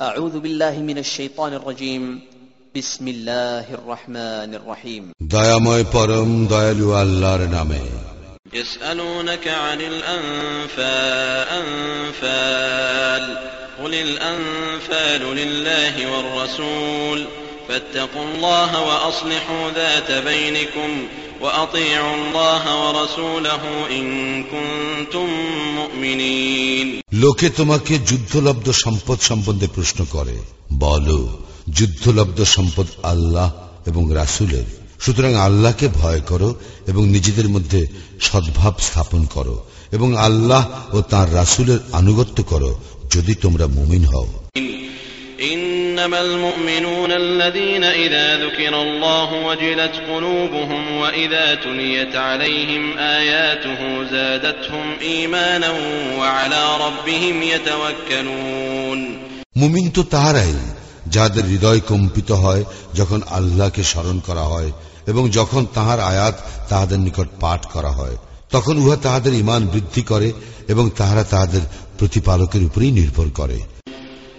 أعوذ بالله من الشيطان الرجيم بسم الله الرحمن الرحيم দয়াময় পরম দয়ালু আল্লাহর নামে يسألونك عن الأنفال أنفال قل الأنفال لله والرسول فاتقوا الله وأصلحوا ذات بينكم وأطيعوا الله ورسوله إن كنتم مؤمنين লোকে তোমাকে যুদ্ধলব্ধ সম্পদ সম্বন্ধে প্রশ্ন করে বলো যুদ্ধলব্ধ সম্পদ আল্লাহ এবং রাসুলের সুতরাং আল্লাহকে ভয় করো এবং নিজেদের মধ্যে সদ্ভাব স্থাপন করো এবং আল্লাহ ও তার রাসুলের আনুগত্য করো যদি তোমরা মুমিন হও إنما المؤمنون الذين إذا ذكر الله وجلت قلوبهم وإذا تليت عليهم آياته زادتهم إيمانا وعلى ربهم يتوكلون মুমিন তো তাহারাই যাদের হৃদয় কম্পিত হয় যখন আল্লাহকে স্মরণ করা হয় এবং যখন তাহার আয়াত তাহাদের নিকট পাঠ করা হয় তখন উহা তাহাদের ইমান বৃদ্ধি করে এবং তাহারা তাহাদের প্রতিপালকের উপরেই নির্ভর করে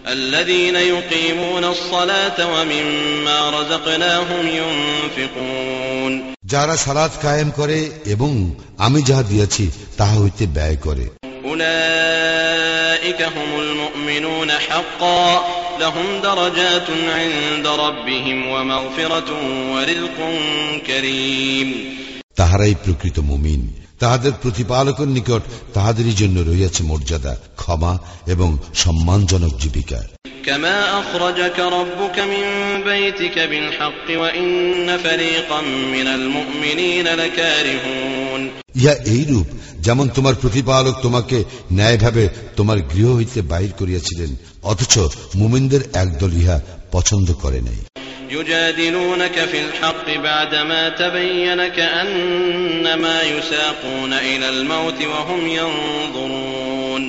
الذين يقيمون الصلاة ومما رزقناهم ينفقون যারা সালাত কায়েম করে এবং আমি যাহা দিয়েছি তাহা হইতে ব্যয় করে أولئك هم المؤمنون حقا لهم درجات عند ربهم ومغفرة ورزق كريم তাহারাই প্রকৃত মুমিন তাহাদের প্রতিপালকের নিকট তাহাদেরই জন্য রইয়াছে মর্যাদা ক্ষমা এবং সম্মানজনক জীবিকা كما أخرجك ربك من بيتك بالحق وإن فريقا من المؤمنين لكارهون ইহা এইরূপ যেমন তোমার প্রতিপালক তোমাকে ন্যায়ভাবে তোমার গৃহ হইতে বাহির করিয়াছিলেন অথচ মুমিনদের একদল ইহা পছন্দ করে নাই يجادلونك في الحق بعدما تبين كأنما يساقون إلى الموت وهم ينظرون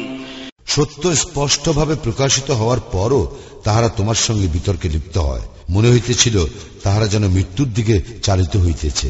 সত্য স্পষ্টভাবে প্রকাশিত হওয়ার পরও তাহারা তোমার সঙ্গে বিতর্কে লিপ্ত হয় মনে হইতেছিল তাহারা যেন মৃত্যুর দিকে চালিত হইতেছে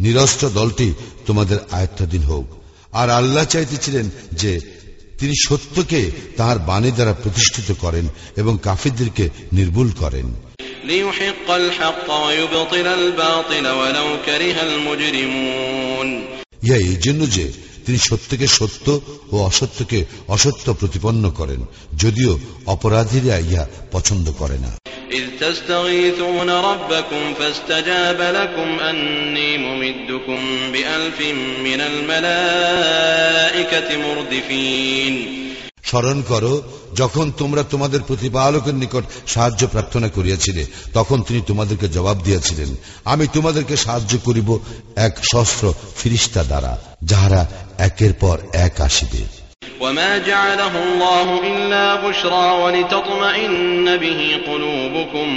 নিরস্ত্র দলটি তোমাদের আয়ত্তাধীন হোক। আর আল্লাহ চাইতেছিলেন যে তিনি সত্যকে তাহার বাণী দ্বারা প্রতিষ্ঠিত করেন এবং কাফিরদেরকে নির্ভুল করেন। ইয়া এই জন্য যে তিনি সত্যকে সত্য ও অসত্যকে অসত্য প্রতিপন্ন করেন যদিও অপরাধীরা ইহা পছন্দ করে না إذ تستغيثون ربكم فاستجاب لكم أني ممدكم بألف من الملائكة مردفين স্মরণ করো যখন তোমরা তোমাদের প্রতিপালকের নিকট সাহায্য প্রার্থনা করিয়াছিলে তখন তিনি তোমাদেরকে জবাব দিয়েছিলেন আমি তোমাদেরকে সাহায্য করিব এক সহস্র ফিরিস্তা দ্বারা যাহারা একের পর এক আসিবে وما جعله الله إلا بشرى ولتطمئن به قلوبكم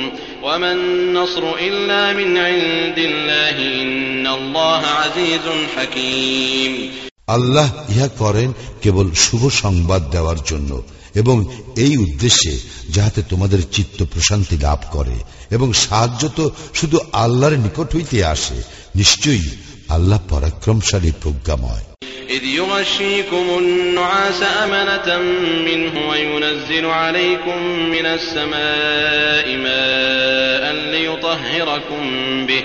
وما النصر إلا من عند الله إن الله عزيز حكيم আল্লাহ ইহা করেন কেবল শুভ সংবাদ দেওয়ার জন্য এবং এই উদ্দেশ্যে যাহাতে তোমাদের চিত্ত প্রশান্তি লাভ করে এবং সাহায্য তো শুধু আল্লাহর নিকট হইতে আসে নিশ্চয়ই আল্লাহ পরাক্রমশালী প্রজ্ঞাময় إذ يغشيكم النعاس أمنة منه وينزل عليكم من السماء ماء ليطهركم به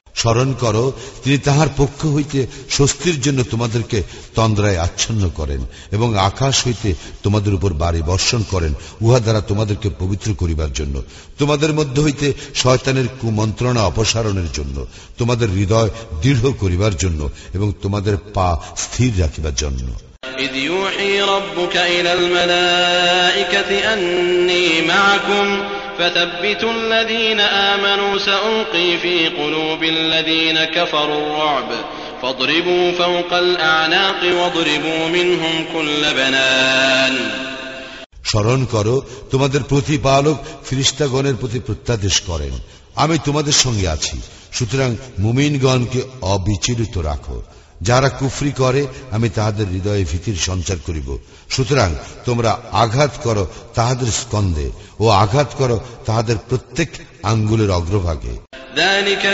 স্মরণ করো তিনি তাহার পক্ষ হইতে স্বস্তির জন্য তোমাদেরকে তন্দ্রায় আচ্ছন্ন করেন এবং আকাশ হইতে তোমাদের উপর বাড়ি বর্ষণ করেন উহা দ্বারা তোমাদেরকে পবিত্র করিবার জন্য তোমাদের মধ্য হইতে শয়তানের কুমন্ত্রণা অপসারণের জন্য তোমাদের হৃদয় দৃঢ় করিবার জন্য এবং তোমাদের পা স্থির রাখিবার জন্য إذ يوحي ربك إلى الملائكة أني معكم فثبتوا الذين آمنوا سألقي في قلوب الذين كفروا الرعب فاضربوا فوق الأعناق واضربوا منهم كل بنان স্মরণ করো তোমাদের প্রতিপালক ফিরিস্তাগণের প্রতি প্রত্যাদেশ করেন আমি তোমাদের সঙ্গে আছি সুতরাং মুমিনগণকে অবিচলিত রাখো যারা কুফরি করে আমি তাহাদের হৃদয়ে ভীতির সঞ্চার করিব সুতরাং তোমরা আঘাত করো তাহাদের স্কন্ধে ও আঘাত করো তাহাদের প্রত্যেক আঙ্গুলের অগ্রভাগে ذلك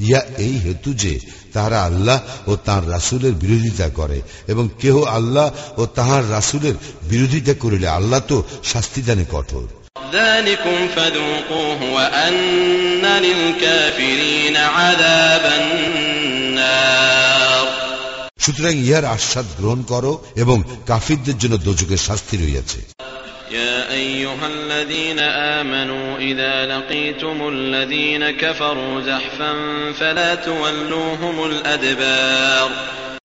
ইয়া এই হেতু যে তাহারা আল্লাহ ও তাঁর রাসুলের বিরোধিতা করে এবং কেহ আল্লাহ ও তাহার রাসুলের বিরোধিতা করিলে আল্লাহ তো শাস্তি দানে কঠোর। সুতরাং ইহার আশ্বাদ গ্রহণ করো এবং কাফিরদের জন্য দোজকের শাস্তি রইয়াছে يا أيها الذين آمنوا إذا لقيتم الذين كفروا زحفا فلا تولوهم الأدبار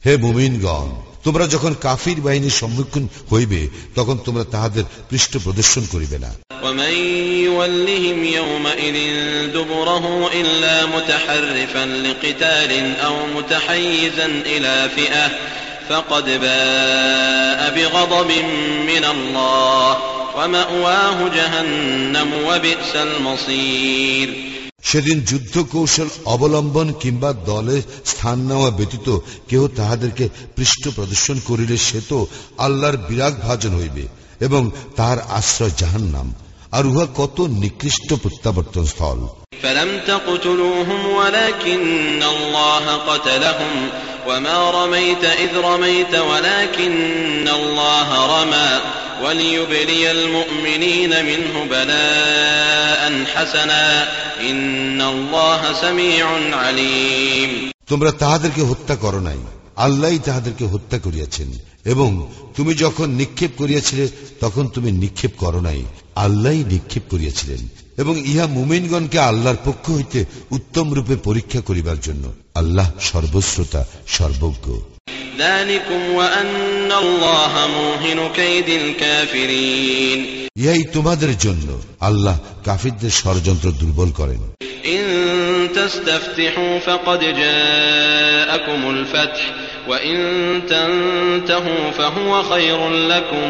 হে মুমিনগণ তোমরা যখন কাফির বাহিনীর সম্মুখীন হইবে তখন তোমরা তাহাদের পৃষ্ঠ প্রদর্শন করিবে না ومن يولهم يومئذ دبره إلا متحرفا لقتال أو متحيزا إلى فئة فقد باء بغضب من الله ومأواه جهنم وبئس المصير সেদিন যুদ্ধ কৌশল অবলম্বন কিংবা দলে স্থান নেওয়া ব্যতীত কেহ তাহাদেরকে পৃষ্ঠ প্রদর্শন করিলে সে তো আল্লাহর বিরাগ ভাজন হইবে এবং তাহার আশ্রয় জাহান্নাম আর উহা কত নিকৃষ্ট প্রত্যাবর্তন স্থল فلم تقتلوهم ولكن الله قتلهم وما رميت إذ رميت ولكن الله رمى وليبلي المؤمنين منه بلاء حسنا إن الله سميع عليم তোমরা তাহাদেরকে হত্যা করো নাই আল্লাহ তাহাদেরকে হত্যা করিয়াছেন এবং তুমি যখন নিক্ষেপ করিয়াছিলে তখন তুমি নিক্ষেপ করো নাই আল্লাহ নিক্ষেপ করিয়াছিলেন এবং ইহা মুমিনগণকে আল্লাহর পক্ষ হইতে উত্তম রূপে পরীক্ষা করিবার জন্য আল্লাহ সর্বশ্রোতা সর্বজ্ঞ ذلكم وأن الله موهن كيد الكافرين ইহাই তোমাদের জন্য আল্লাহ কাফিরদের ষড়যন্ত্র দুর্বল করেন إن تستفتحوا فقد جاءكم الفتح وإن تنتهوا فهو خير لكم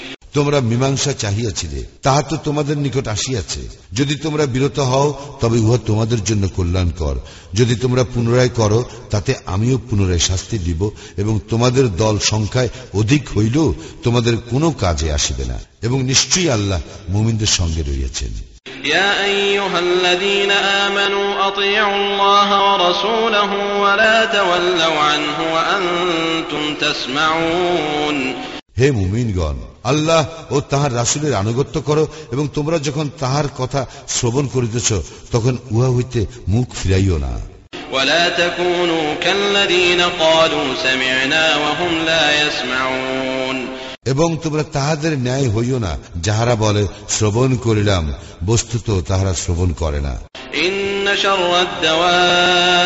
তোমরা মীমাংসা চাহিয়াছিলে তাহা তো তোমাদের নিকট আসিয়াছে যদি তোমরা বিরত হও তবে উহা তোমাদের জন্য কল্যাণকর যদি তোমরা পুনরায় করো তাতে আমিও পুনরায় শাস্তি দিব এবং তোমাদের দল সংখ্যায় অধিক হইলেও তোমাদের কোনো কাজে আসিবে না এবং নিশ্চয়ই আল্লাহ মুমিনদের সঙ্গে রইয়াছেন يا أيها الذين آمنوا أطيعوا الله ورسوله ولا تولوا عنه وأنتم تسمعون হে মুমিনগণ আল্লাহ ও তাহার রাসুলের আনুগত্য করো এবং তোমরা যখন তাহার কথা শ্রবণ করিতেছ তখন উহা হইতে মুখ ফিরাইও না ولا تكونوا كالذين قالوا سمعنا وهم لا يسمعون এবং তোমরা তাহাদের ন্যায় হইও না যাহারা বলে শ্রবণ করিলাম বস্তুত তাহারা শ্রবণ করে না إن شر الدواب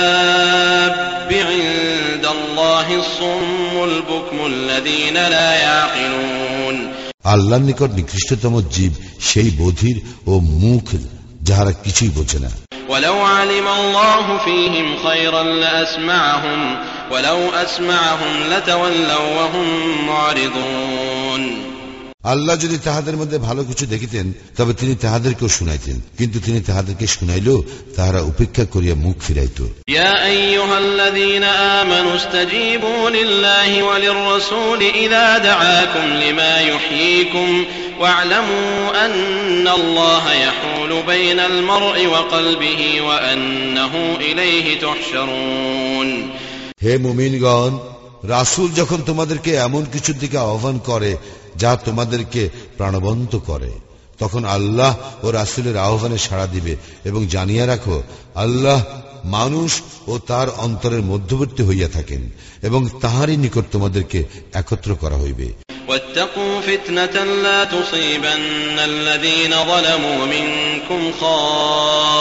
عند الله الصم البكم الذين لا يعقلون আল্লাহর নিকট নিকৃষ্টতম জীব সেই বধির ও মুখ যাহারা কিছুই বোঝে না ولو علم الله فيهم خيرا لأسمعهم ولو أسمعهم لتولوا وهم معرضون আল্লাহ যদি তাহাদের মধ্যে ভালো কিছু দেখিতেন তবে তিনি তাহাদেরকেও শুনাইতেন। কিন্তু তিনি তাহাদেরকে শুনাইল তাহারা উপেক্ষা করিয়া মুখ ফিরাইত। হে মুমিনগণ রাসুল যখন তোমাদেরকে এমন কিছুর দিকে আহ্বান করে যা তোমাদেরকে প্রাণবন্ত করে তখন আল্লাহ ও রাসূলের আহ্বানে সাড়া দিবে এবং জানিয়ে রাখো আল্লাহ মানুষ ও তার অন্তরের মধ্যবর্তী হইয়া থাকেন এবং তাহারই নিকট তোমাদেরকে একত্র করা হইবে واتقوا فتنة لا تصيبن الذين ظلموا منكم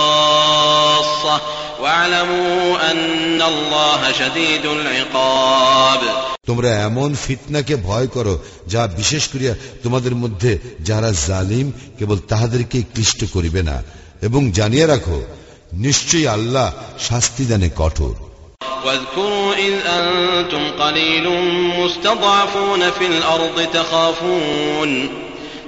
خاصة واعلموا أن الله شديد العقاب তোমরা এমন ফিতনাকে ভয় করো যা বিশেষ করিয়া তোমাদের মধ্যে যারা জালিম কেবল তাহাদেরকে ক্লিষ্ট করিবে না এবং জানিয়ে রাখো নিশ্চয়ই আল্লাহ শাস্তিদানে কঠোর واذكروا إذ أنتم قليل مستضعفون في الأرض تخافون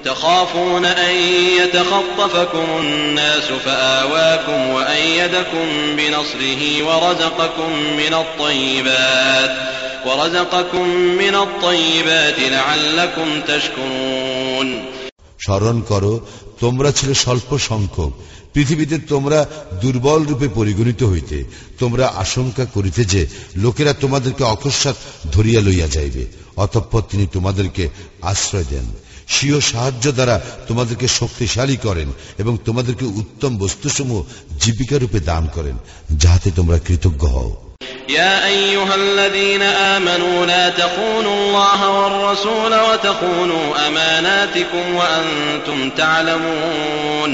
تخافون أن يتخطفكم الناس فآواكم وأيدكم بنصره ورزقكم من الطيبات ورزقكم من الطيبات لعلكم تشكرون স্মরণ করো তোমরা ছিলে স্বল্প সংখ্যক পৃথিবীতে তোমরা দুর্বল রূপে পরিগণিত হইতে তোমরা আশঙ্কা করিতে যে লোকেরা তোমাদেরকে অকস্মাৎ ধরিয়া লইয়া যাইবে অতঃপর তিনি তোমাদেরকে আশ্রয় দেন স্বীয় সাহায্য দ্বারা তোমাদেরকে শক্তিশালী করেন এবং তোমাদেরকে উত্তম বস্তুসমূহ জীবিকা রূপে দান করেন যাহাতে তোমরা কৃতজ্ঞ হও يا أيها الذين آمنوا لا تخونوا الله والرسول وتخونوا أماناتكم وأنتم تعلمون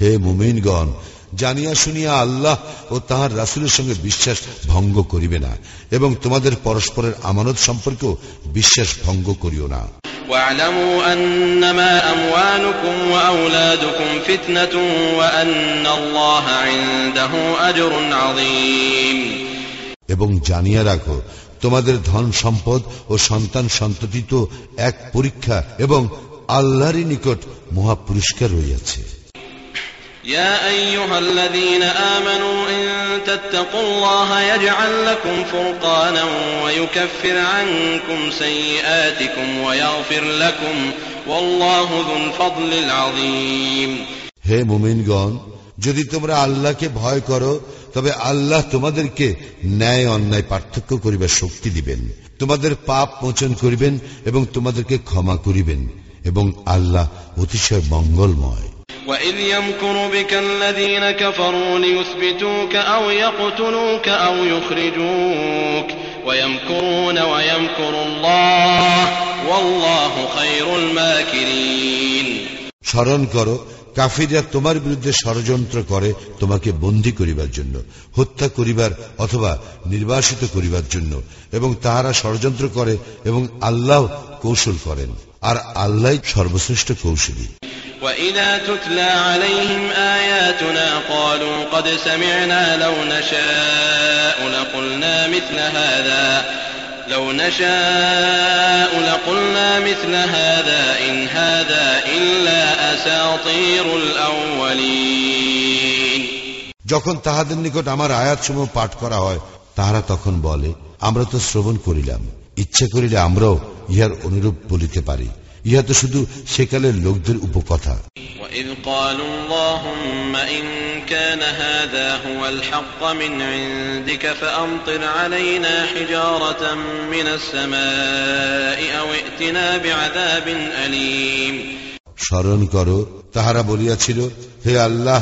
হে মুমিনগণ জানিয়া শুনিয়া আল্লাহ ও তাহার রাসুলের সঙ্গে বিশ্বাস ভঙ্গ করিবে না এবং তোমাদের পরস্পরের আমানত সম্পর্কেও বিশ্বাস ভঙ্গ করিও না واعلموا أنما أموالكم وأولادكم فتنة وأن الله عنده أجر عظيم এবং জানিয়া রাখো তোমাদের ধন সম্পদ ও সন্তান সন্ততি তো এক পরীক্ষা এবং আল্লাহরই নিকট মহা পুরস্কার রইয়াছে يا أيها الذين آمنوا إن تتقوا الله يجعل لكم فرقانا ويكفر عنكم سيئاتكم ويغفر لكم والله ذو الفضل العظيم হে মুমিনগণ যদি তোমরা আল্লাহকে ভয় করো তবে আল্লাহ তোমাদেরকে ন্যায় অন্যায় পার্থক্য করিবার শক্তি দিবেন তোমাদের পাপ মোচন করিবেন এবং তোমাদেরকে ক্ষমা করিবেন এবং আল্লাহ অতিশয় মঙ্গলময় وإذ يمكر بك الذين كفروا ليثبتوك أو يقتلوك أو يخرجوك ويمكرون ويمكر الله والله خير الماكرين স্মরণ করো কাফিরা তোমার বিরুদ্ধে ষড়যন্ত্র করে তোমাকে বন্দী করিবার জন্য হত্যা করিবার অথবা নির্বাসিত করিবার জন্য এবং তাহারা ষড়যন্ত্র করে এবং আল্লাহ কৌশল করেন আর আল্লাহ সর্বশ্রেষ্ঠ কৌশলী وإذا تتلى عليهم آياتنا قالوا قد سمعنا لو نشاء لقلنا مثل هذا لو نشاء لقلنا مثل هذا إن هذا إلا أساطير الأولين যখন তাহাদের নিকট আমার আয়াতসমূহ পাঠ করা হয় তাহারা তখন বলে আমরা তো শ্রবণ করিলাম ইচ্ছা করিলে আমরাও ইহার অনুরূপ বলিতে পারি ইহা তো শুধু সেকালের লোকদের উপকথা وإذ قالوا اللهم إن كان هذا هو الحق من عندك فأمطر علينا حجارة من السماء أو ائتنا بعذاب أليم স্মরণ করো তাহারা বলিয়াছিল হে আল্লাহ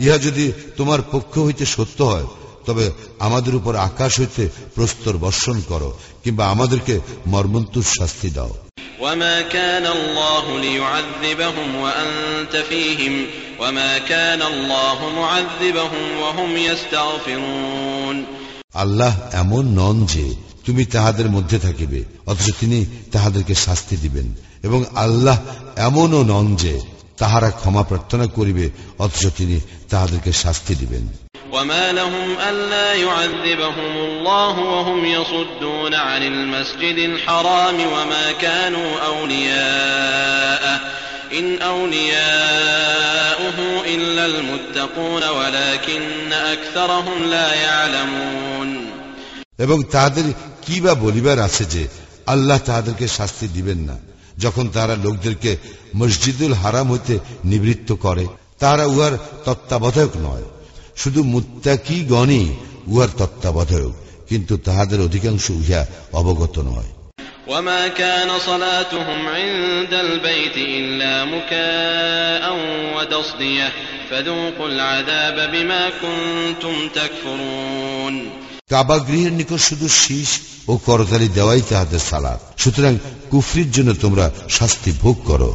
ইহা যদি তোমার পক্ষ হইতে সত্য হয় তবে আমাদের উপর আকাশ হইতে প্রস্তর বর্ষণ করো কিংবা আমাদেরকে মর্মন্তুর শাস্তি দাও وما كان الله ليعذبهم وأنت فيهم وما كان الله معذبهم وهم يستغفرون আল্লাহ এমন নন যে তুমি তাহাদের মধ্যে থাকিবে অথচ তিনি তাহাদেরকে শাস্তি দিবেন এবং আল্লাহ এমনও নন যে তাহারা ক্ষমা প্রার্থনা করিবে অথচ তিনি তাহাদেরকে শাস্তি দিবেন وما لهم ألا يعذبهم الله وهم يصدون عن المسجد الحرام وما كانوا أولياءه إن أولياؤه إلا المتقون ولكن أكثرهم لا يعلمون এবং তাহাদের কি বা বলিবার আছে যে আল্লাহ তাহাদেরকে শাস্তি দিবেন না যখন তারা লোকদেরকে মসজিদুল হারাম হইতে নিবৃত্ত করে তাহারা উহার তত্ত্বাবধায়ক নয় শুধু মুত্তাকি গণই উহার তত্ত্বাবধায়ক কিন্তু তাহাদের অধিকাংশ ইহা অবগত নয় وما كان صلاتهم عند البيت إلا مكاء وتصدية فذوقوا العذاب بما كنتم تكفرون কাবা গৃহের নিকট শুধু শীষ ও করতালি দেওয়াই তাহাদের সালাদ সুতরাং কুফরির জন্য তোমরা শাস্তি ভোগ করো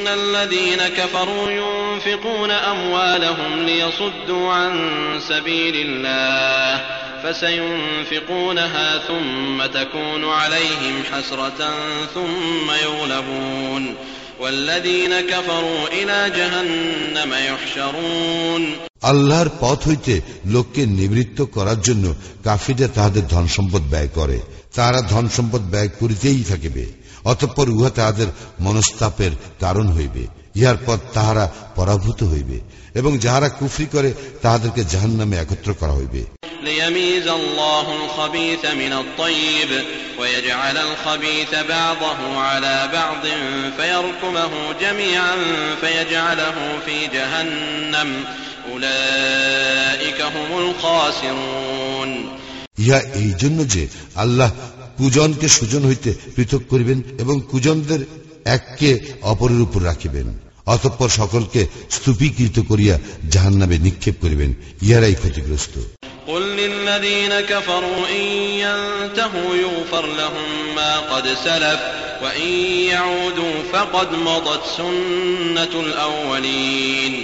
إن الذين كفروا ينفقون أموالهم ليصدوا عن سبيل الله فسينفقونها ثم تكون عليهم حسرة ثم يغلبون والذين كفروا إلى جهنم يحشرون আল্লাহর পথ হইতে লোককে নিবৃত্ত করার জন্য কাফিরা তাহাদের ধন সম্পদ ব্যয় করে তাহারা ধন সম্পদ ব্যয় করিতেই থাকিবে অতঃপর উহা তাহাদের মনস্তাপের কারণ হইবে। ইহার পর তাহারা পরাভূত হইবে এবং যাহারা কুফরি করে তাহাদেরকে জাহান নামে একত্র করা হইবে। ইহা এই জন্য যে আল্লাহ কুজনকে সুজন হইতে পৃথক করিবেন এবং কুজনদের এককে অপরের উপর রাখিবেন অতঃপর সকলকে স্তূপীকৃত করিয়া জাহান নামে নিক্ষেপ করিবেন ইহারাই ক্ষতিগ্রস্ত قل للذين كفروا إن ينتهوا يغفر لهم ما قد سلف وإن يعودوا فقد مضت سنة الأولين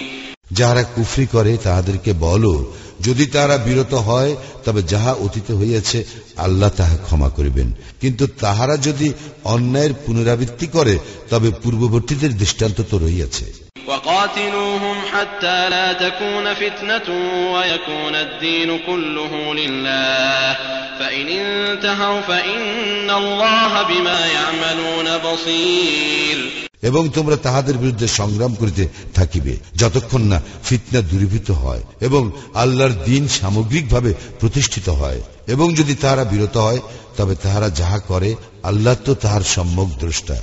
যাহারা কুফরি করে তাহাদেরকে বলো যদি তারা বিরত হয় তবে যাহা অতীত হইয়াছে আল্লাহ তাহা ক্ষমা করিবেন কিন্তু তাহারা যদি অন্যায়ের পুনরাবৃত্তি করে তবে পূর্ববর্তীদের দৃষ্টান্ত তো রহিয়াছে وقاتلوهم حتى لا تكون فتنة ويكون الدين كله لله فإن انتهوا فإن الله بما يعملون بصير এবং তোমরা তাহাদের বিরুদ্ধে সংগ্রাম করিতে থাকিবে যতক্ষণ না ফিতনা দূরীভূত হয় এবং আল্লাহর দিন সামগ্রিকভাবে প্রতিষ্ঠিত হয়। এবং যদি তাহারা বিরত হয় তবে তাহারা যাহা করে আল্লাহ তো তাহার সম্যক দ্রষ্টা।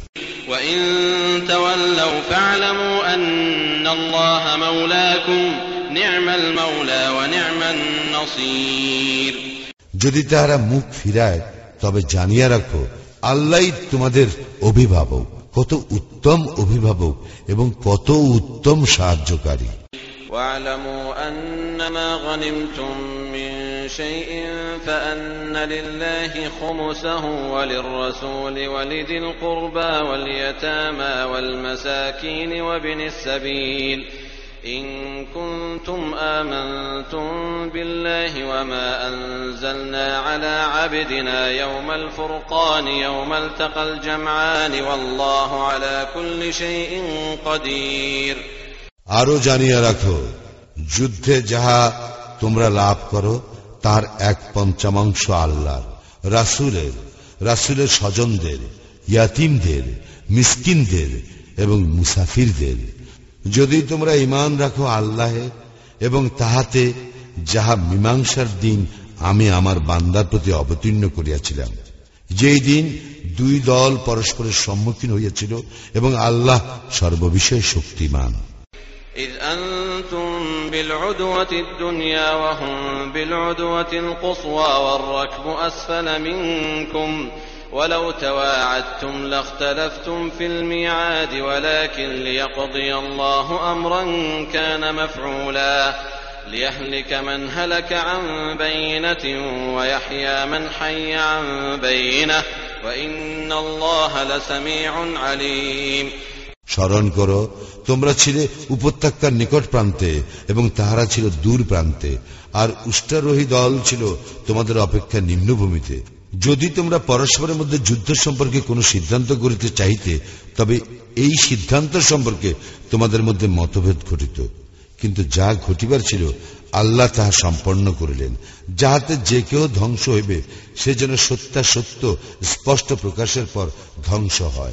যদি তাহারা মুখ ফিরায় তবে জানিয়া রাখো আল্লাহ তোমাদের অভিভাবক। কত উত্তম অভিভাবক এবং কত উত্তম সাহায্যকারী واعلموا أنما غنمتم من شيء فأن لله خمسه وللرسول ولذي القربى واليتامى والمساكين وابن السبيل إن كنتم آمنتم بالله وما أنزلنا على عبدنا يوم الفرقان يوم التقى الجمعان والله على كل شيء قدير আরো জানিয়া রাখো যুদ্ধে যাহা তোমরা লাভ করো তার এক পঞ্চমাংশ আল্লাহর রাসুলের রাসুলের স্বজনদের ইয়াতিমদের মিসকিনদের এবং মুসাফিরদের যদি তোমরা ইমান রাখো আল্লাহে এবং তাহাতে যাহা মীমাংসার দিন আমি আমার বান্দার প্রতি অবতীর্ণ করিয়াছিলাম যেই দিন দুই দল পরস্পরের সম্মুখীন হইয়াছিল এবং আল্লাহ সর্ববিষয়ে শক্তিমান إذ أنتم بالعدوة الدنيا وهم بالعدوة القصوى والركب أسفل منكم ولو تواعدتم لاختلفتم في الميعاد ولكن ليقضي الله أمرا كان مفعولا ليهلك من هلك عن بينة ويحيى من حي عن بينة وإن الله لسميع عليم স্মরণ করো তোমরা ছিলে উপত্যকার নিকট প্রান্তে এবং তাহারা ছিল দূর প্রান্তে আর উষ্টারোহী দল ছিল তোমাদের অপেক্ষা নিম্নভূমিতে যদি তোমরা পরস্পরের মধ্যে যুদ্ধ সম্পর্কে কোনো সিদ্ধান্ত করিতে চাইতে তবে এই সিদ্ধান্ত সম্পর্কে তোমাদের মধ্যে মতভেদ ঘটিত। কিন্তু যা ঘটিবার ছিল, আল্লাহ তাহা সম্পন্ন করিলেন। যাহাতে যে কেউ ধ্বংস হইবে, সে যেন সত্যাসত্য স্পষ্ট প্রকাশের পর ধ্বংস হয়।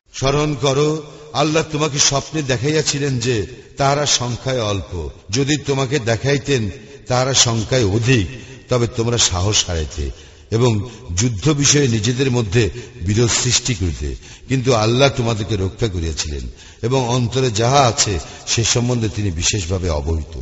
স্মরণ করো, আল্লাহ তোমাকে স্বপ্নে দেখাইয়াছিলেন যে তাহারা সংখ্যায় অল্প। যদি তোমাকে দেখাইতেন, তাহারা সংখ্যায় অধিক, তবে তোমরা সাহস হারাইতে এবং যুদ্ধ বিষয়ে নিজেদের মধ্যে বিরোধ সৃষ্টি করিতে। কিন্তু আল্লাহ তোমাদেরকে রক্ষা করিয়াছিলেন এবং অন্তরে যাহা আছে সে সম্বন্ধে তিনি বিশেষভাবে অবহিত।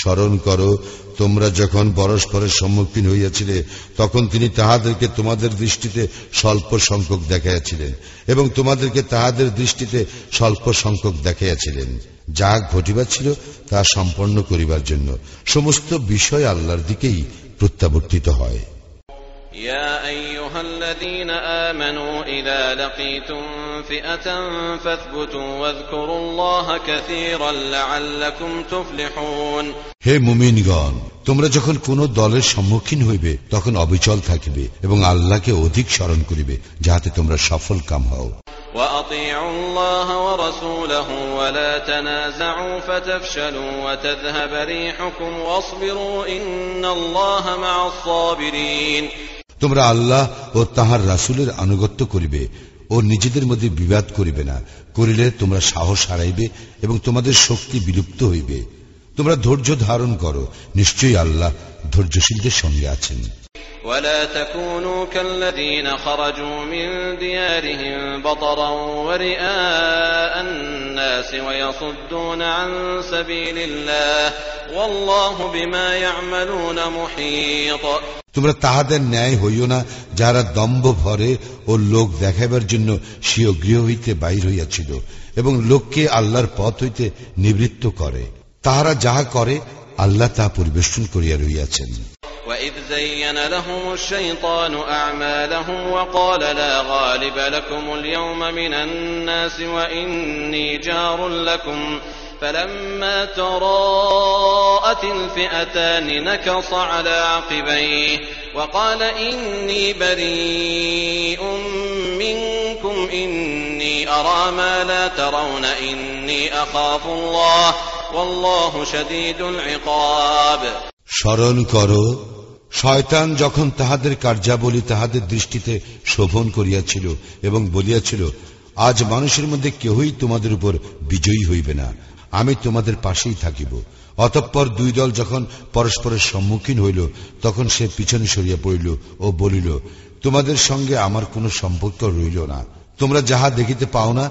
স্মরণ করো, তোমরা যখন পরস্পরের সম্মুখীন হইয়াছিলে, তখন তিনি তাহাদেরকে তোমাদের দৃষ্টিতে স্বল্প সংখ্যক দেখাইয়াছিলেন এবং তোমাদেরকে তাহাদের দৃষ্টিতে স্বল্প সংখ্যক দেখাইয়াছিলেন। যা ঘটিবার ছিল, তা সম্পন্ন করিবার জন্য। সমস্ত বিষয় আল্লাহর দিকেই প্রত্যাবর্তিত হয়। يا أيها الذين آمنوا إذا لقيتم فئة فاثبتوا واذكروا الله كثيرا لعلكم تفلحون হে মুমিনগণ তোমরা যখন কোন দলের সম্মুখীন হইবে তখন অবিচল থাকিবে এবং আল্লাহকে অধিক স্মরণ করিবে যাহাতে তোমরা সফল কাম হও وأطيعوا الله ورسوله ولا تنازعوا فتفشلوا وتذهب ريحكم واصبروا إن الله مع الصابرين তোমরা আল্লাহ ও তাহার রাসুলের আনুগত্য করিবে ও নিজেদের মধ্যে বিবাদ করিবে না। করিলে তোমরা সাহস হারাইবে এবং তোমাদের শক্তি বিলুপ্ত হইবে। তোমরা ধৈর্য ধারণ করো নিশ্চয়ই আল্লাহ ধৈর্যশীলদের সঙ্গে আছেন ولا تكونوا كالذين خرجوا من ديارهم بطرا ورئاء الناس ويصدون عن سبيل الله والله بما يعملون محيط তোমরা তাহাদের ন্যায় হইও না যারা দম্ভ ভরে ও লোক দেখাইবার জন্য স্বীয় গৃহ হইতে বাহির হইয়াছিল এবং লোককে আল্লাহর পথ হইতে নিবৃত্ত করে তাহারা যাহা করে আল্লাহ তাহা পরিবেশন করিয়া রইয়াছেন وإذ زين لهم الشيطان أعمالهم وقال لا غالب لكم اليوم من الناس وإني جار لكم فلما تراءت الفئتان نكص على عقبيه وقال إني بريء منكم إني أرى ما لا ترون إني أخاف الله والله شديد العقاب স্মরণ করো, শয়তান যখন তাহাদের কার্যাবলী তাহাদের দৃষ্টিতে শোভন করিয়াছিল এবং বলিয়াছিল, আজ মানুষের মধ্যে কেহই তোমাদের উপর বিজয়ী হইবে না, আমি তোমাদের পাশেই থাকিব। অতঃপর দুই দল যখন পরস্পরের সম্মুখীন হইল, তখন সে পিছনে সরিয়া পড়িল ও বলিল, তোমাদের সঙ্গে আমার কোনো সম্পর্ক রইল না, তোমরা যাহা দেখিতে পাও না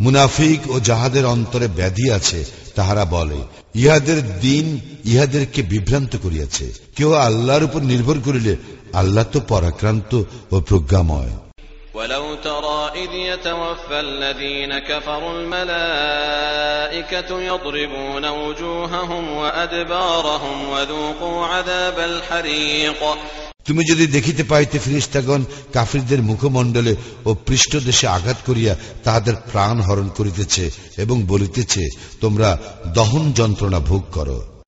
মুনাফিক ও যাহাদের অন্তরে ব্যাধি আছে তাহারা বলে ইহাদের দিন ইহাদেরকে বিভ্রান্ত করিয়াছে কেউ আল্লাহর উপর নির্ভর করিলে আল্লাহ তো পরাক্রান্ত ও প্রজ্ঞাময় ولو ترى إذ يتوفى الذين كفروا الملائكة يضربون وجوههم وأدبارهم وذوقوا عذاب الحريق তুমি যদি দেখিতে পাইতে ফিরিস্তাগণ কাফিরদের মুখমণ্ডলে ও পৃষ্ঠদেশে আঘাত করিয়া তাহাদের প্রাণ হরণ করিতেছে এবং বলিতেছে তোমরা দহন যন্ত্রণা ভোগ করো।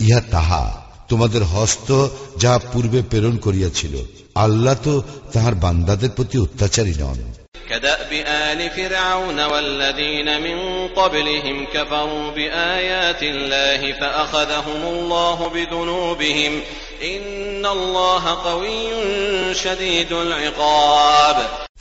ইহা তাহা তোমাদের হস্ত যা পূর্বে প্রেরণ করিয়াছিল। আল্লাহ তো তাহার বান্দাদের প্রতি অত্যাচারী নন। كدأب آل فرعون والذين من قبلهم كفروا بآيات الله فأخذهم الله بذنوبهم إن الله قوي شديد العقاب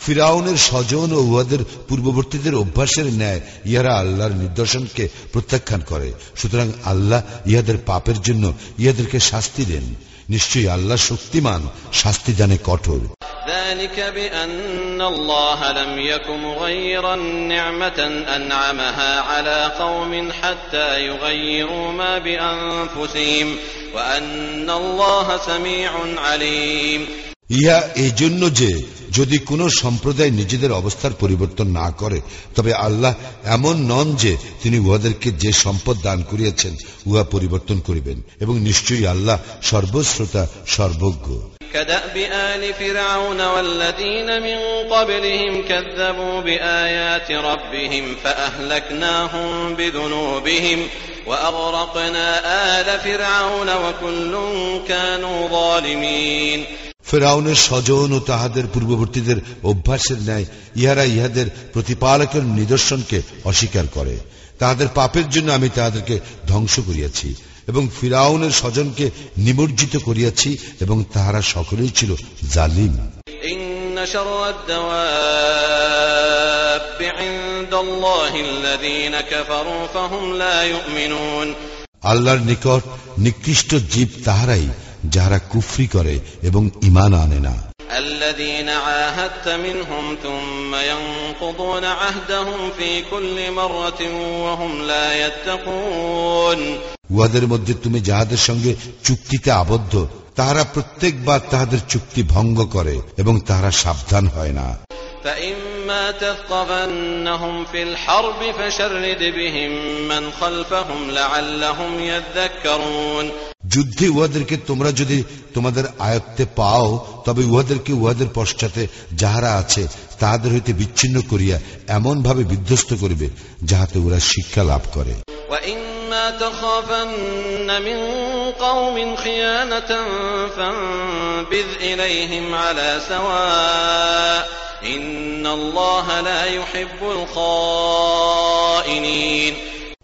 ফিরাউনের স্বজন ও উহাদের পূর্ববর্তীদের অভ্যাসের ন্যায় ইহারা আল্লাহর নিদর্শনকে প্রত্যাখ্যান করে সুতরাং আল্লাহ ইহাদের পাপের জন্য ইহাদেরকে শাস্তি দেন নিশ্চয়ই আল্লাহ শক্তিমান শাস্তি জানে কঠোর ذلك بأن الله لم يك مغيرا نعمة أنعمها على قوم حتى يغيروا ما بأنفسهم وأن الله سميع عليم ইহা এই জন্য যে যদি কোন সম্প্রদায় নিজেদের অবস্থার পরিবর্তন না করে তবে আল্লাহ এমন নন যে তিনি উহাদেরকে যে সম্পদ দান করিয়াছেন উহা পরিবর্তন করিবেন এবং নিশ্চয়ই আল্লাহ সর্বশ্রোতা সর্বজ্ঞ كدأب آل فرعون والذين من قبلهم كذبوا بآيات ربهم فأهلكناهم بذنوبهم وأغرقنا آل فرعون وكل كانوا ظالمين ফেরাউনের স্বজন ও তাহাদের পূর্ববর্তীদের অভ্যাসের ন্যায় ইহারা ইহাদের প্রতিপালকের নিদর্শনকে অস্বীকার করে। তাহাদের পাপের জন্য আমি তাহাদেরকে ধ্বংস করিয়াছি এবং ফিরাউনের স্বজনকে নিমজ্জিত করিয়াছি এবং তাহারা সকলেই ছিল জালিম। আল্লাহর নিকট নিকৃষ্ট জীব তাহারাই যারা কুফরি করে এবং ইমান আনে না। উহাদের মধ্যে তুমি যাহাদের সঙ্গে চুক্তিতে আবদ্ধ তাহারা প্রত্যেকবার তাহাদের চুক্তি ভঙ্গ করে এবং তাহারা সাবধান হয় না। فإما تثقفنهم في الحرب فشرد بهم من خلفهم لعلهم يذكرون যুদ্ধে উহাদেরকে তোমরা যদি তোমাদের আয়ত্তে পাও তবে উহাদেরকে উহাদের পশ্চাতে যাহারা আছে তাহাদের হইতে বিচ্ছিন্ন করিয়া এমন ভাবে বিধ্বস্ত করিবে যাহাতে ওরা শিক্ষা লাভ করে وإما تخافن من قوم خيانة فانبذ إليهم على سواء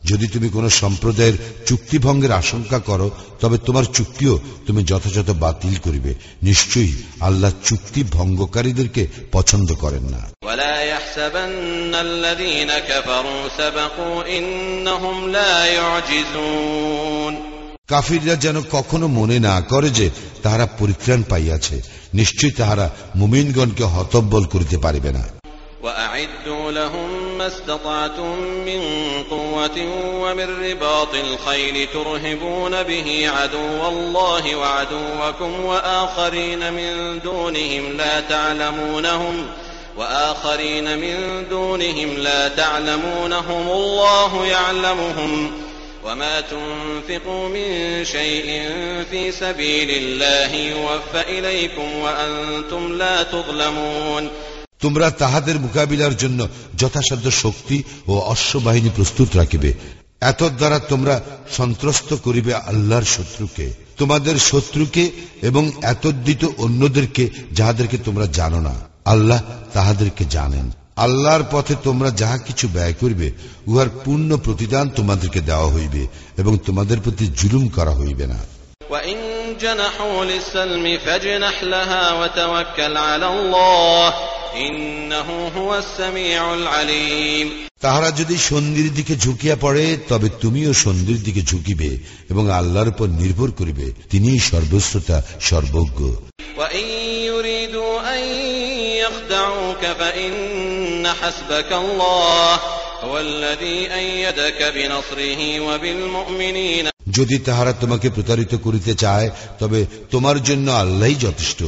যদি তুমি কোন সম্প্রদায়ের চুক্তি ভঙ্গের আশঙ্কা করো তবে তোমার চুক্তিও তুমি যথাযথ বাতিল করিবে। নিশ্চয়ই আল্লাহ চুক্তি ভঙ্গকারীদেরকে পছন্দ করেন না। কাফিররা যেন কখনো মনে না করে যে তাহারা পরিত্রাণ পাইয়াছে। নিশ্চয়ই তাহারা মুমিনগণকে হতব্বল করিতে পারিবে না وأعدوا لهم ما استطعتم من قوة ومن رباط الخيل ترهبون به عدو الله وعدوكم وآخرين من دونهم لا تعلمونهم وآخرين من دونهم لا تعلمونهم الله يعلمهم وما تنفقوا من شيء في سبيل الله يوفى إليكم وأنتم لا تظلمون তোমরা তাহাদের মোকাবিলার জন্য যথাসাধ্য শক্তি ও অশ্ববাহিনী প্রস্তুত রাখিবে এত দ্বারা তোমরা সন্ত্রস্ত করিবে আল্লাহর শত্রুকে তোমাদের শত্রুকে এবং এতদ্দিত অন্যদেরকে যাহাদেরকে তোমরা জানো না আল্লাহ তাহাদেরকে জানেন আল্লাহর পথে তোমরা যাহা কিছু ব্যয় করিবে উহার পূর্ণ প্রতিদান তোমাদেরকে দেওয়া হইবে এবং তোমাদের প্রতি জুলুম করা হইবে না وإن جنحوا للسلم فاجنح لها وتوكل على الله إنه هو السميع العليم তাহারা যদি সন্ধির দিকে ঝুঁকিয়া পড়ে তবে তুমিও সন্ধির দিকে ঝুঁকিবে এবং আল্লাহর উপর নির্ভর করিবে তিনিই সর্বশ্রোতা সর্বজ্ঞ وإن يريدوا أن يخدعوك فإن حسبك الله هو الذي أيدك بنصره وبالمؤمنين যদি তাহারা তোমাকে প্রতারিত করিতে চায় তবে তোমার জন্য আল্লাহই যথেষ্ট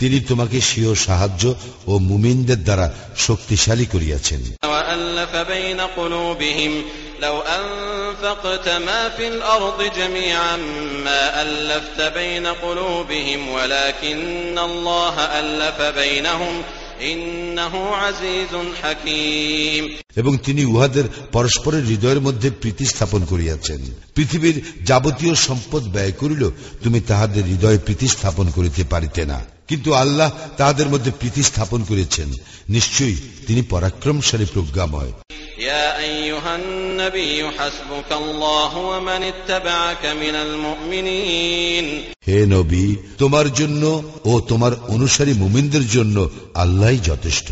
তিনি তোমাকে স্বীয় সাহায্য ও মুমিনদের দ্বারা শক্তিশালী করিয়াছেন وألف بين قلوبهم لو أنفقت ما في الأرض جميعا ما ألفت بين قلوبهم ولكن الله ألف بينهم إنه عزيز حكيم এবং তিনি উহাদের পরস্পরের হৃদয়ের মধ্যে প্রীতি স্থাপন করিয়াছেন। পৃথিবীর যাবতীয় সম্পদ ব্যয় করিল তুমি তাহাদের হৃদয়ে প্রীতি স্থাপন করিতে পারিতে না। কিন্তু আল্লাহ তাদের মধ্যে প্রীতি স্থাপন করেছেন। নিশ্চয়ই তিনি পরাক্রমশালী প্রজ্ঞাময়। হে নবী তোমার জন্য ও তোমার অনুসারী মুমিনদের জন্য আল্লাহ যথেষ্ট।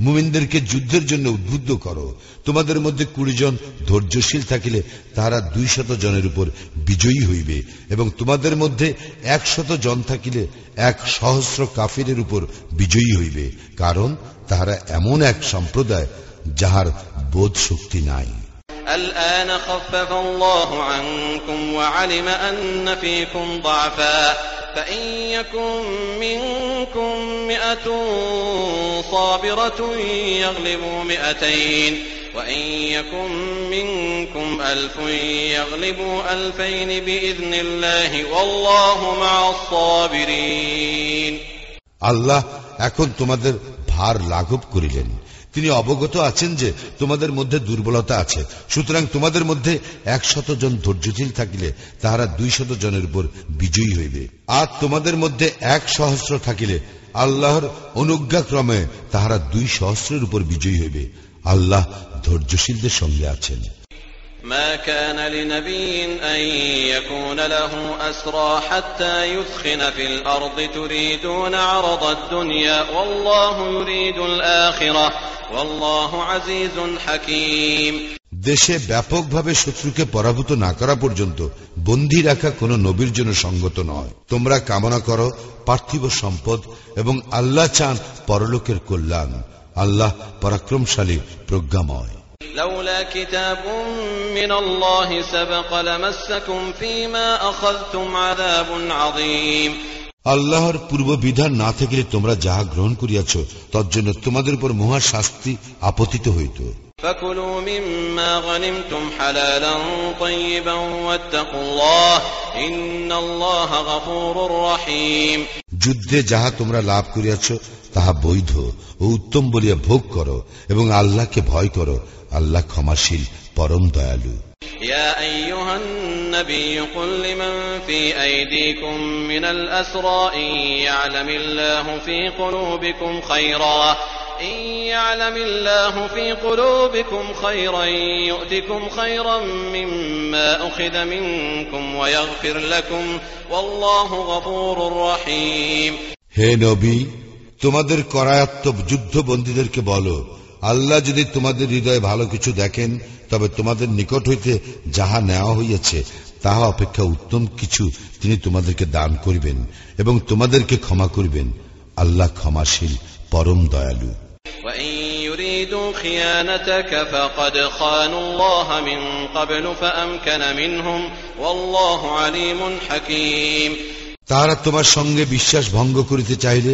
মুমিনদেরকে যুদ্ধের জন্য উদ্বুদ্ধ করো তোমাদের মধ্যে কুড়ি জন ধৈর্যশীল থাকিলে তাহারা দুই শত জনের উপর বিজয়ী হইবে এবং তোমাদের মধ্যে একশত জন থাকিলে এক সহস্র কাফিরের উপর বিজয়ী হইবে কারণ তাহারা এমন এক সম্প্রদায় যাহার বোধ শক্তি নাই الآن خفف الله عنكم وعلم أن فيكم ضعفا فإن يكن منكم مئة صابرة يغلبوا مئتين وإن يكن منكم ألف يغلبوا ألفين بإذن الله والله مع الصابرين আল্লাহ এখন তোমাদের ভার লাঘব করিলেন তিনি অবগত আছেন যে তোমাদের মধ্যে দুর্বলতা আছে। সুতরাং তোমাদের মধ্যে একশত জন ধৈর্যশীল থাকিলে তাহারা দুই শত জনের উপর বিজয়ী হইবে। আর তোমাদের মধ্যে এক সহস্র থাকিলে আল্লাহর অনুজ্ঞাক্রমে তাহারা দুই সহস্রের উপর বিজয়ী হইবে। আল্লাহ ধৈর্যশীলদের সঙ্গে আছেন। ما كان لنبي أن يكون له أسرى حتى يثخن في الأرض تريدون عرض الدنيا والله يريد الآخرة والله عزيز حكيم দেশে ব্যাপকভাবে শত্রুকে পরাভূত না করা পর্যন্ত বন্দী রাখা কোন নবীর জন্য সঙ্গত নয় তোমরা কামনা করো পার্থিব সম্পদ এবং আল্লাহ চান পরলোকের কল্যাণ আল্লাহ পরাক্রমশালী প্রজ্ঞাময় لولا كتاب من الله سبق لمسكم فيما أخذتم عذاب عظيم আল্লাহর পূর্ব বিধান না থাকিলে তোমরা যাহা গ্রহণ করিয়াছ তজ্জন্য তোমাদের উপর মহা শাস্তি আপতিত হইত فكلوا مما غنمتم حلالا طيبا واتقوا الله إن الله غفور رحيم যুদ্ধে যাহা তোমরা লাভ করিয়াছ তাহা বৈধ ও উত্তম বলিয়া ভোগ করো এবং আল্লাহকে ভয় করো আল্লাহ ক্ষমাশীল পরম দয়ালু يا أيها النبي قل لمن في أيديكم من الأسرى إن يعلم الله في قلوبكم خيرا إن يعلم الله في قلوبكم خيرا يؤتكم خيرا مما أخذ منكم ويغفر لكم والله غفور رحيم হে নবী তোমাদের করায়ত্ত যুদ্ধবন্দীদেরকে বলো আল্লাহ যদি তোমাদের হৃদয়ে ভালো কিছু দেখেন তবে তোমাদের নিকট হইতে যাহা নেওয়া হইয়াছে তাহা অপেক্ষা উত্তম কিছু তিনি তোমাদেরকে দান করিবেন এবং তোমাদেরকে ক্ষমা করিবেন আল্লাহ ক্ষমাশীল পরম দয়ালু وإن يريدوا خيانتك فقد خانوا الله من قبل فأمكن منهم والله عليم حكيم তাহারা তোমার সঙ্গে বিশ্বাস ভঙ্গ করিতে চাইলে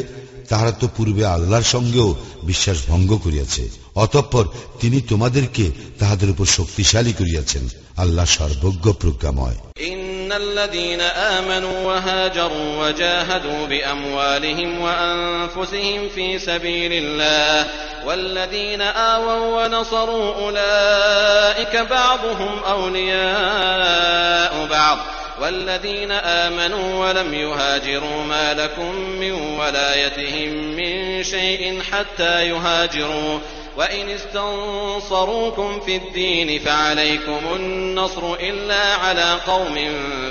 তাহারা তো পূর্বে আল্লাহর সঙ্গেও বিশ্বাস ভঙ্গ করিয়াছে অতঃপর তিনি তোমাদেরকে তাহাদের উপর শক্তিশালী করিয়াছেন আল্লাহ সর্বজ্ঞ প্রজ্ঞাময় إن الذين آمنوا وهاجروا وجاهدوا بأموالهم وأنفسهم في سبيل الله والذين آووا ونصروا أولئك بعضهم أولياء بعض والذين آمنوا ولم يهاجروا ما لكم من ولايتهم من شيء حتى يهاجروا وإن استنصروكم في الدين فعليكم النصر إلا على قوم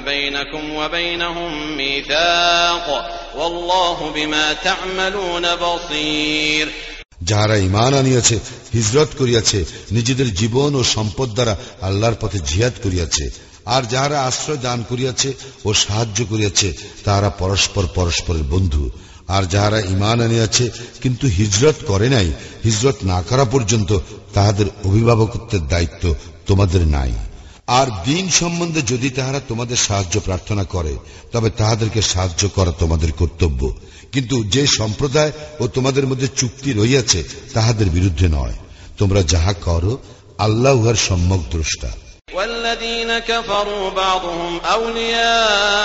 بينكم وبينهم ميثاق والله بما تعملون بصير যাহারা ইমান আনিয়াছে হিজরত করিয়াছে নিজেদের জীবন ও সম্পদ দ্বারা আল্লাহর পথে জিহাদ করিয়াছে আর যাহারা আশ্রয় দান করিয়াছে ও সাহায্য করিয়াছে, তাহারা পরস্পর পরস্পরের বন্ধু। আর যাহারা ইমান আনিয়াছে, কিন্তু হিজরত করে নাই, হিজরত না করা পর্যন্ত তাহাদের অভিভাবকত্বের দায়িত্ব তোমাদের নাই। আর দিন সম্বন্ধে যদি তাহারা তোমাদের সাহায্য প্রার্থনা করে, তবে তাহাদেরকে সাহায্য করা তোমাদের কর্তব্য। কিন্তু যে সম্প্রদায় ও তোমাদের মধ্যে চুক্তি রইয়াছে তাহাদের বিরুদ্ধে নয়। তোমরা যাহা করো আল্লাহ উহার সম্যক দ্রষ্টা। والذين كفروا بعضهم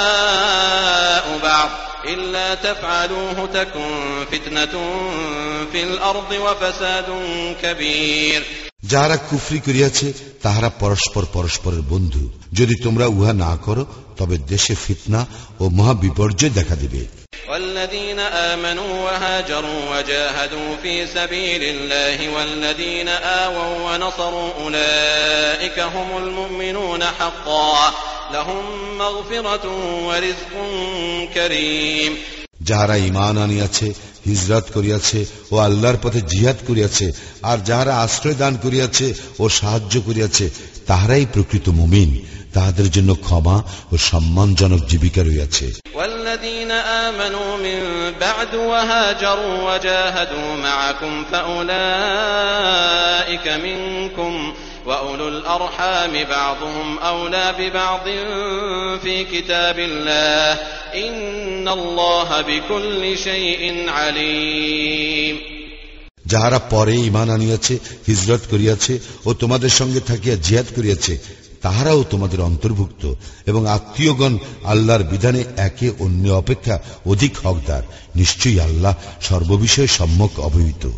أولياء بعض إلا تفعلوه تكن فتنة في الأرض وفساد كبير যাহারা কুফরি করিয়াছে তাহারা পরস্পর পরস্পরের বন্ধু যদি তোমরা উহা না করো তবে দেশে ফিতনা ও মহা বিপর্যয় দেখা দিবে والذين آمنوا وهاجروا وجاهدوا في سبيل الله والذين آووا ونصروا أولئك هم المؤمنون حقا لهم مغفرة ورزق كريم যাহারা ইমান আনিয়াছে হিজরত করিয়াছে ও আল্লাহর পথে জিহাদ করিয়াছে আর যাহারা আশ্রয় দান করিয়াছে ও সাহায্য করিয়াছে তাহারাই প্রকৃত মুমিন তাহাদের জন্য ক্ষমা ও সম্মানজনক জীবিকা রইয়াছে والذين آمنوا من بعد وهاجروا وجاهدوا معكم فأولئك منكم وأولو الأرحام بعضهم أولى ببعض في كتاب الله إن الله بكل شيء عليم যাহারা পরে ইমান আনিয়াছে হিজরত করিয়াছে ও তোমাদের সঙ্গে থাকিয়া জিহাদ করিয়াছে তাহারাও তোমাদের অন্তর্ভুক্ত, এবং আত্মীয়গণ আল্লাহর বিধানে একে অন্য অপেক্ষা অধিক হকদার। নিশ্চয়ই আল্লাহ সর্ববিষয়ে সম্যক অবহিত।